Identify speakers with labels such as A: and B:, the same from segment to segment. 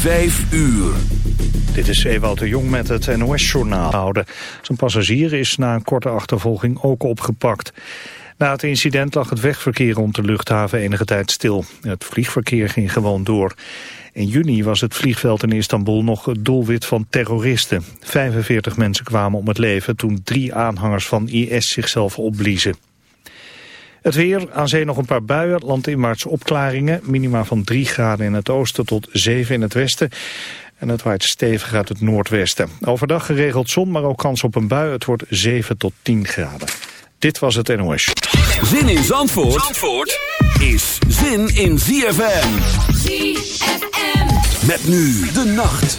A: Vijf uur.
B: Dit is Ewout de Jong met het NOS-journaal. Zijn passagier is na een korte achtervolging ook opgepakt. Na het incident lag het wegverkeer rond de luchthaven enige tijd stil. Het vliegverkeer ging gewoon door. In juni was het vliegveld in Istanbul nog het doelwit van terroristen. 45 mensen kwamen om het leven toen drie aanhangers van IS zichzelf opbliezen. Het weer, aan zee nog een paar buien, landinwaarts opklaringen. Minima van 3 graden in het oosten tot 7 in het westen. En het waait stevig uit het noordwesten. Overdag geregeld zon, maar ook kans op een bui. Het wordt 7 tot 10 graden. Dit was het NOS.
A: Zin in Zandvoort, Zandvoort is zin in ZFM. ZFM. Met nu de nacht.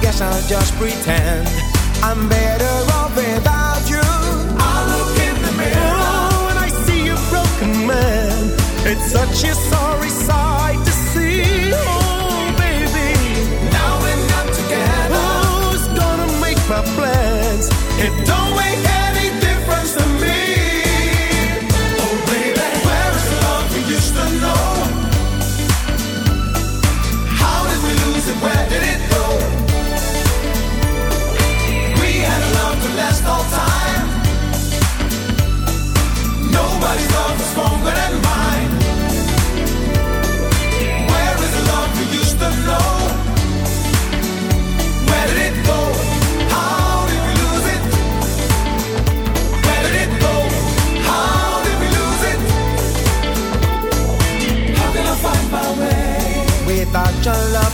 C: guess I'll just pretend I'm better off without you. I look in the mirror oh, And I see a broken man. It's such a sorrow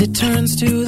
D: it
E: turns to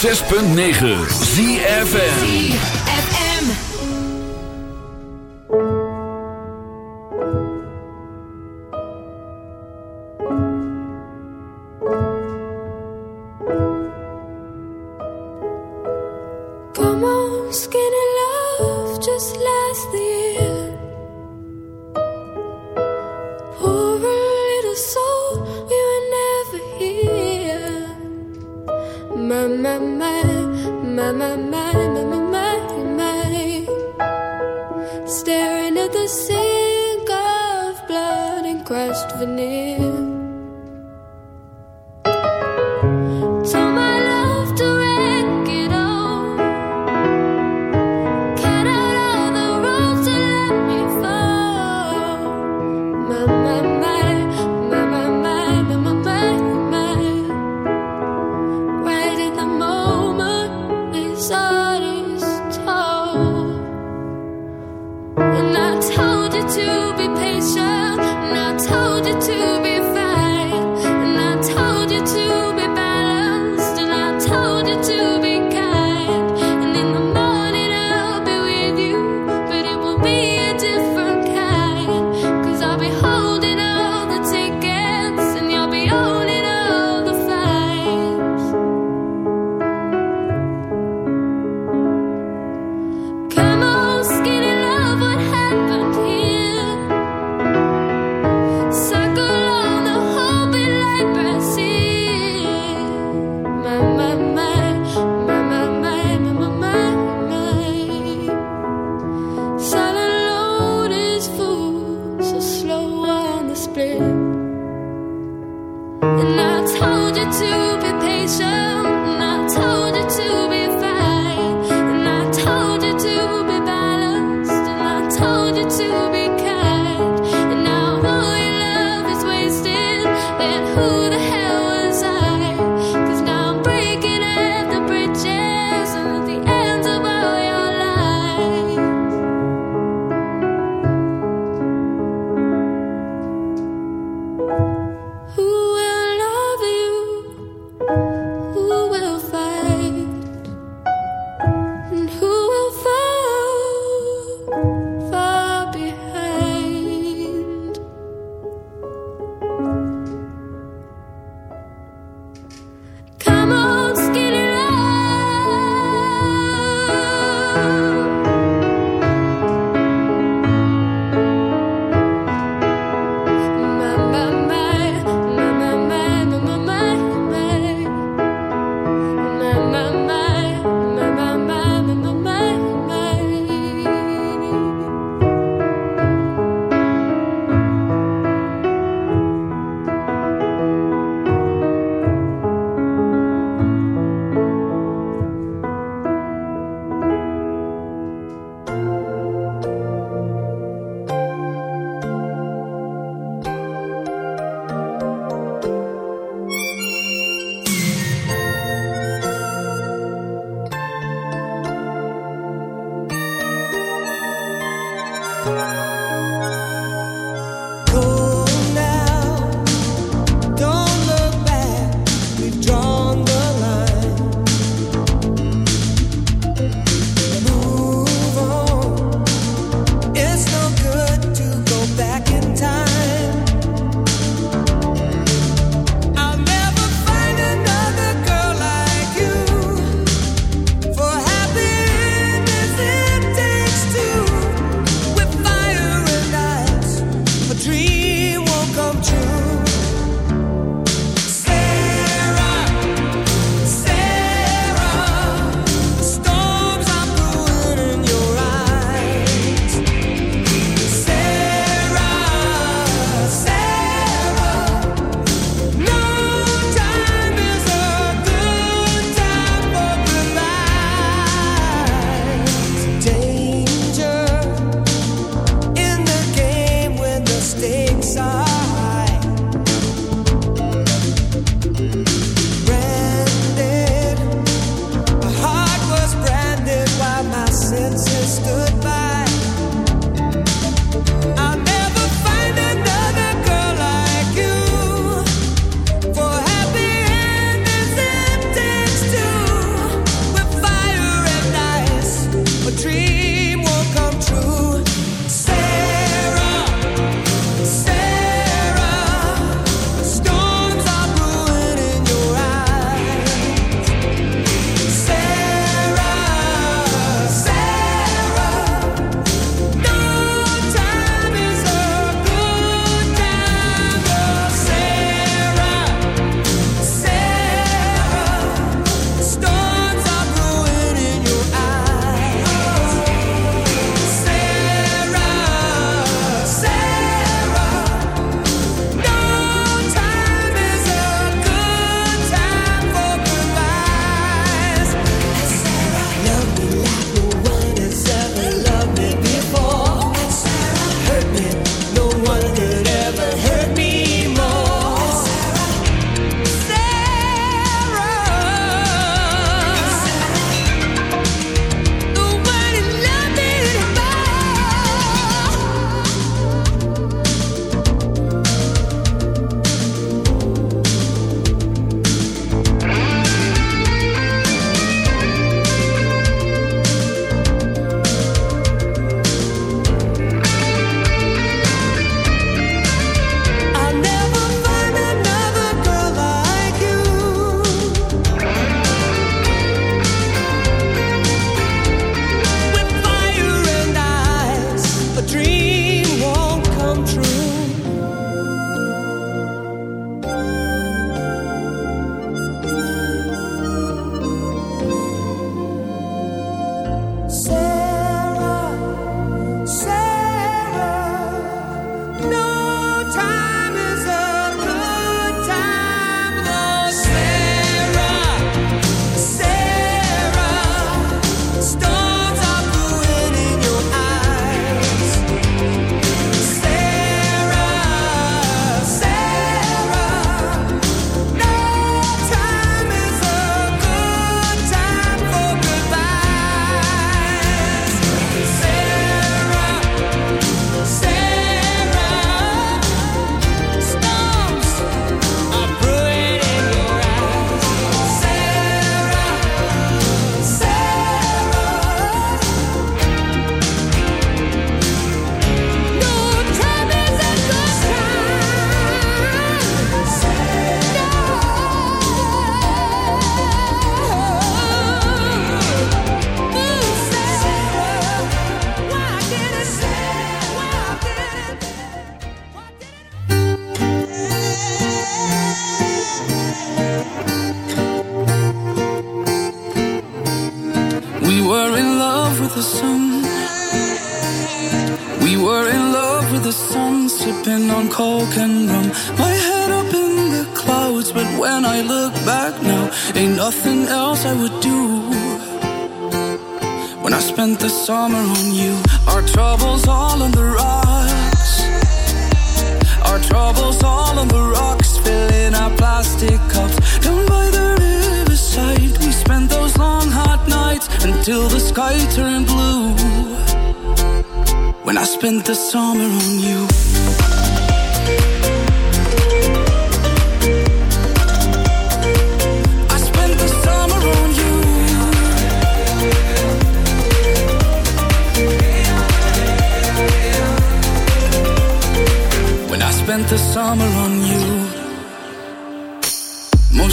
F: 106.9
A: ZFN